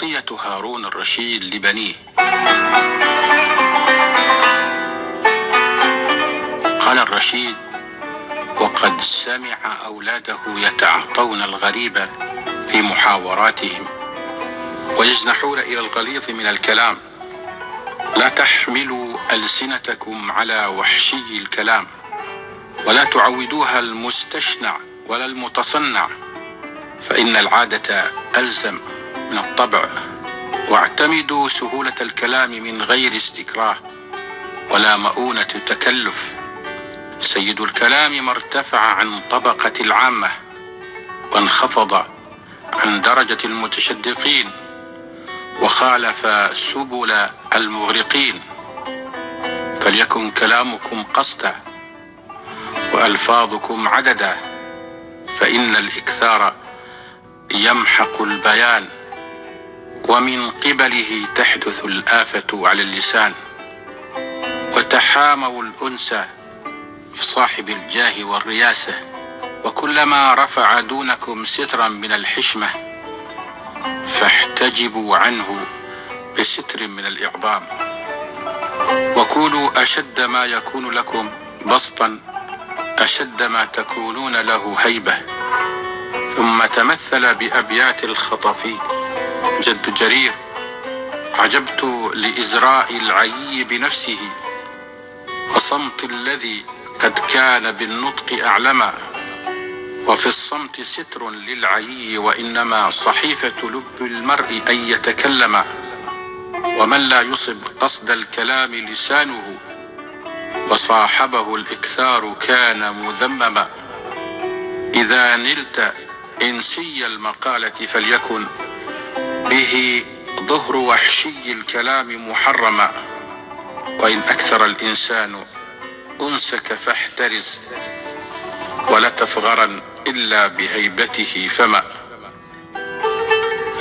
وصية هارون الرشيد لبنيه. قال الرشيد وقد سمع أولاده يتعاطون الغريب في محاوراتهم ويجنحون إلى الغليظ من الكلام. لا تحملوا ألسنتكم على وحشي الكلام ولا تعودوها المستشنع ولا المتصنع فإن العادة ألزم. من الطبع واعتمدوا سهولة الكلام من غير استكراه ولا مؤونة تكلف. سيد الكلام ما ارتفع عن طبقة العامة وانخفض عن درجة المتشدقين وخالف سبل المغرقين. فليكن كلامكم قصدا وألفاظكم عددا فإن الإكثار يمحق البيان. ومن قبله تحدث الآفة على اللسان وتحاموا الأنس بصاحب الجاه والرياسة وكلما رفع دونكم سترا من الحشمة فاحتجبوا عنه بستر من الإعظام. وكونوا أشد ما يكون لكم بسطا أشد ما تكونون له هيبة. ثم تمثل بأبيات الخطفي جد جرير عجبت لإزراء العيي بنفسه وصمت الذي قد كان بالنطق أعلما. وفي الصمت ستر للعيي وإنما صحيفة لب المرء أن يتكلم ومن لا يصب قصد الكلام لسانه. وصاحبه الإكثار كان مذمما. إذا نلت إنسي المقالة فليكن. به ظهر وحشي الكلام محرما. وإن أكثر الإنسان أنسك فاحترز ولا تفغرا إلا بهيبته فما.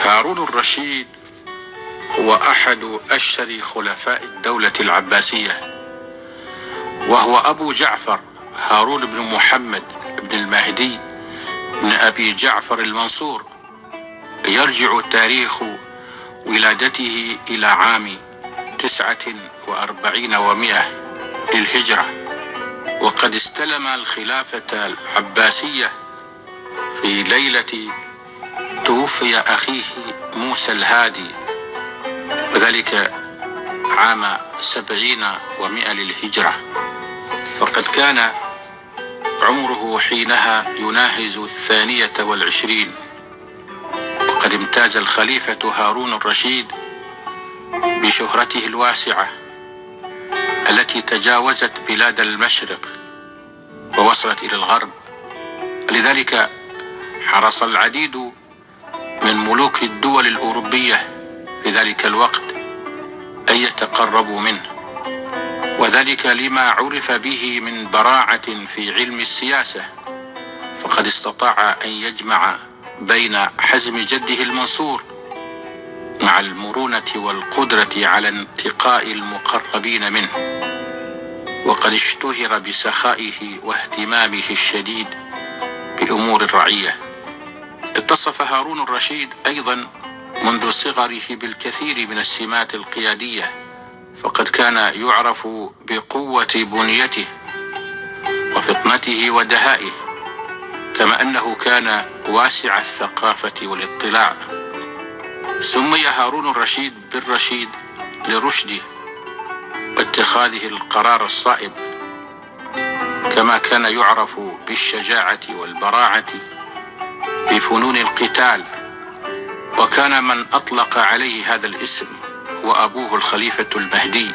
هارون الرشيد هو أحد أشهر خلفاء الدولة العباسية. وهو أبو جعفر هارون بن محمد بن المهدي بن أبي جعفر المنصور. يرجع تاريخ ولادته إلى عام تسعة وأربعين ومائه للهجرة. وقد استلم الخلافة العباسية في ليلة توفي أخيه موسى الهادي وذلك عام سبعين ومائة للهجرة. فقد كان عمره حينها يناهز الثانية والعشرين. وقد امتاز الخليفة هارون الرشيد بشهرته الواسعة التي تجاوزت بلاد المشرق ووصلت إلى الغرب. لذلك حرص العديد من ملوك الدول الأوروبية في ذلك الوقت أن يتقربوا منه. وذلك لما عرف به من براعة في علم السياسة فقد استطاع أن يجمع بين حزم جده المنصور مع المرونة والقدرة على انتقاء المقربين منه. وقد اشتهر بسخائه واهتمامه الشديد بأمور الرعية. اتصف هارون الرشيد أيضا منذ صغره بالكثير من السمات القيادية فقد كان يعرف بقوة بنيته وفطنته ودهائه. كما أنه كان واسع الثقافة والاطلاع. سمي هارون الرشيد بالرشيد لرشده واتخاذه القرار الصائب. كما كان يعرف بالشجاعة والبراعة في فنون القتال. وكان من أطلق عليه هذا الاسم وأبوه الخليفة المهدي.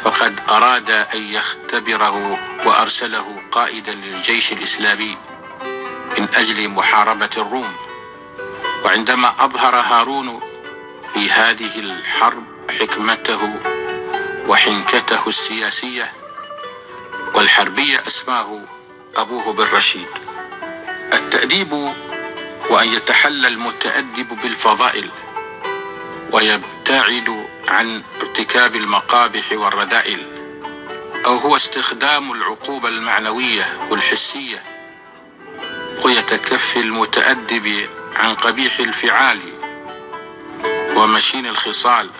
فقد أراد أن يختبره وأرسله قائدا للجيش الإسلامي. من أجل محاربة الروم. وعندما أظهر هارون في هذه الحرب حكمته وحنكته السياسية والحربية أسماه أبوه بالرشيد. التأديب وأن يتحلى المتأدب بالفضائل ويبتعد عن ارتكاب المقابح والرذائل أو هو استخدام العقوبة المعنوية والحسية ويتكفي المتأدب عن قبيح الفعال ومشين الخصال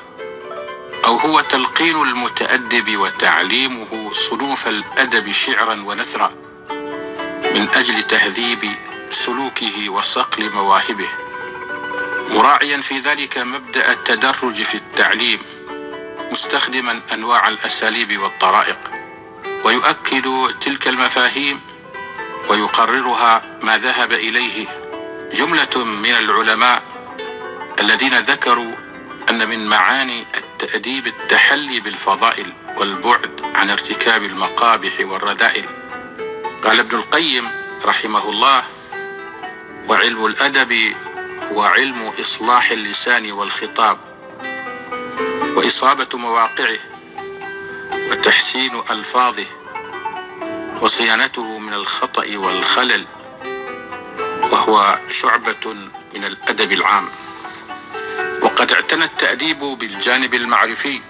أو هو تلقين المتأدب وتعليمه صنوف الأدب شعرا ونثرا من أجل تهذيب سلوكه وصقل مواهبه. مراعيا في ذلك مبدأ التدرج في التعليم مستخدما أنواع الأساليب والطرائق ويؤكد تلك المفاهيم ويقررها ما ذهب إليه. جملة من العلماء الذين ذكروا أن من معاني التأديب التحلي بالفضائل والبعد عن ارتكاب المقابح والرذائل قال ابن القيم رحمه الله وعلم الأدب هو علم إصلاح اللسان والخطاب وإصابة مواقعه وتحسين ألفاظه وصيانته من الخطأ والخلل وهو شعبة من الأدب العام. وقد اعتنى التأديب بالجانب المعرفي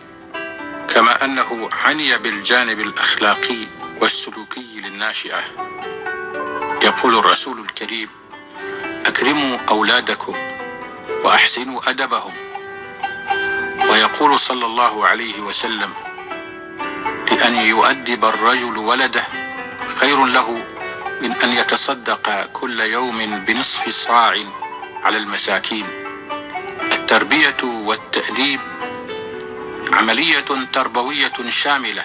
كما أنه عني بالجانب الأخلاقي والسلوكي للناشئة. يقول الرسول الكريم أكرموا أولادكم وأحسنوا أدبهم. ويقول صلى الله عليه وسلم لأن يؤدب الرجل ولده خير له من أن يتصدق كل يوم بنصف صاع على المساكين. التربية والتأديب عملية تربوية شاملة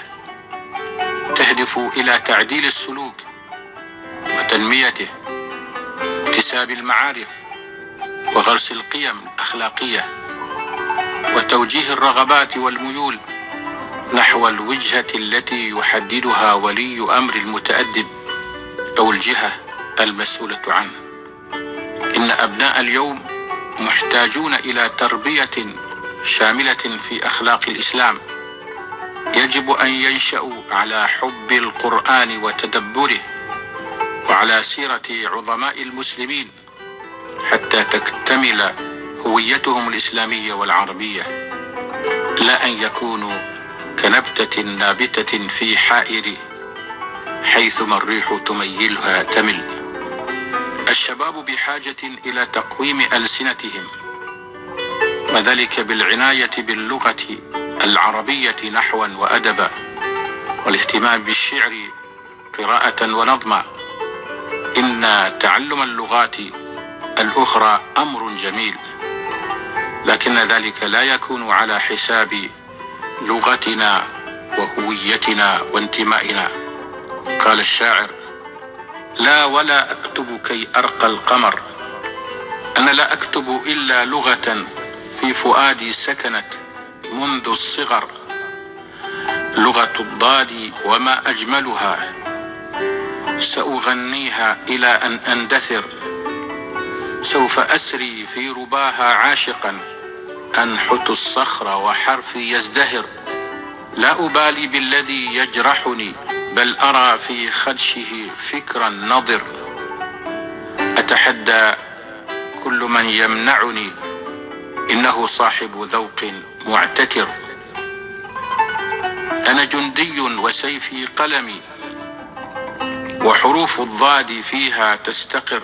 تهدف إلى تعديل السلوك وتنميته اكتساب المعارف وغرس القيم الأخلاقية وتوجيه الرغبات والميول نحو الوجهة التي يحددها ولي أمر المتأدب أو الجهة المسؤولة عنه. إن أبناء اليوم محتاجون إلى تربية شاملة في أخلاق الإسلام. يجب أن ينشأوا على حب القرآن وتدبره وعلى سيرة عظماء المسلمين حتى تكتمل هويتهم الإسلامية والعربية. لا أن يكونوا كنبتة نابتة في حائر حيثما الريح تميلها تمل. الشباب بحاجة إلى تقويم ألسنتهم وذلك بالعناية باللغة العربية نحوا وأدبا والاهتمام بالشعر قراءة ونظما. إن تعلم اللغات الأخرى أمر جميل لكن ذلك لا يكون على حساب لغتنا وهويتنا وانتمائنا. قال الشاعر لا ولا أكتب كي أرقى القمر. أنا لا أكتب إلا لغة في فؤادي سكنت منذ الصغر. لغة الضاد وما أجملها. سأغنيها إلى أن أندثر. سوف أسري في رباها عاشقا. أنحت الصخر وحرفي يزدهر. لا أبالي بالذي يجرحني بل أرى في خدشه فكرا نضر أتحدى كل من يمنعني إنه صاحب ذوق معتكر. أنا جندي وسيفي قلمي وحروف الضاد فيها تستقر.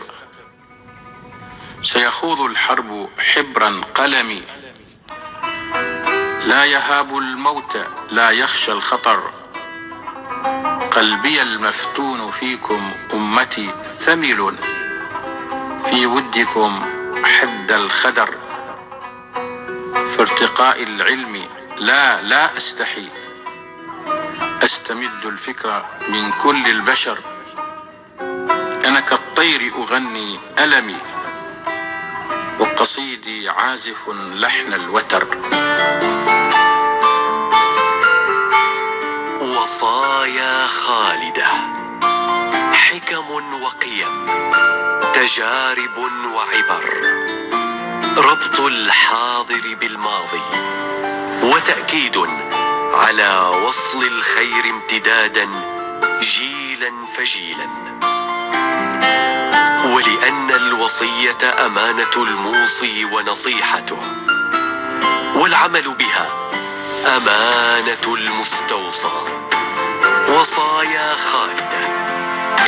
سيخوض الحرب حبرا قلمي. لا يهاب الموت لا يخشى الخطر. قلبي المفتون فيكم أمتي ثمل في ودكم حد الخدر. في ارتقاء العلم لا لا أستحي. أستمد الفكر من كل البشر. أنا كالطير أغني ألمي. وقصيدي عازف لحن الوتر. وصايا خالدة حكم وقيم تجارب وعبر ربط الحاضر بالماضي وتأكيد على وصل الخير امتدادا جيلا فجيلا. ولأن الوصية أمانة الموصي ونصيحته. والعمل بها أمانة المستوصى. وصايا خالدة.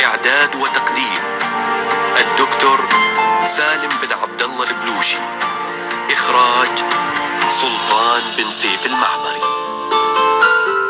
إعداد وتقديم الدكتور سالم بن عبد الله البلوشي. إخراج سلطان بن سيف المعمري.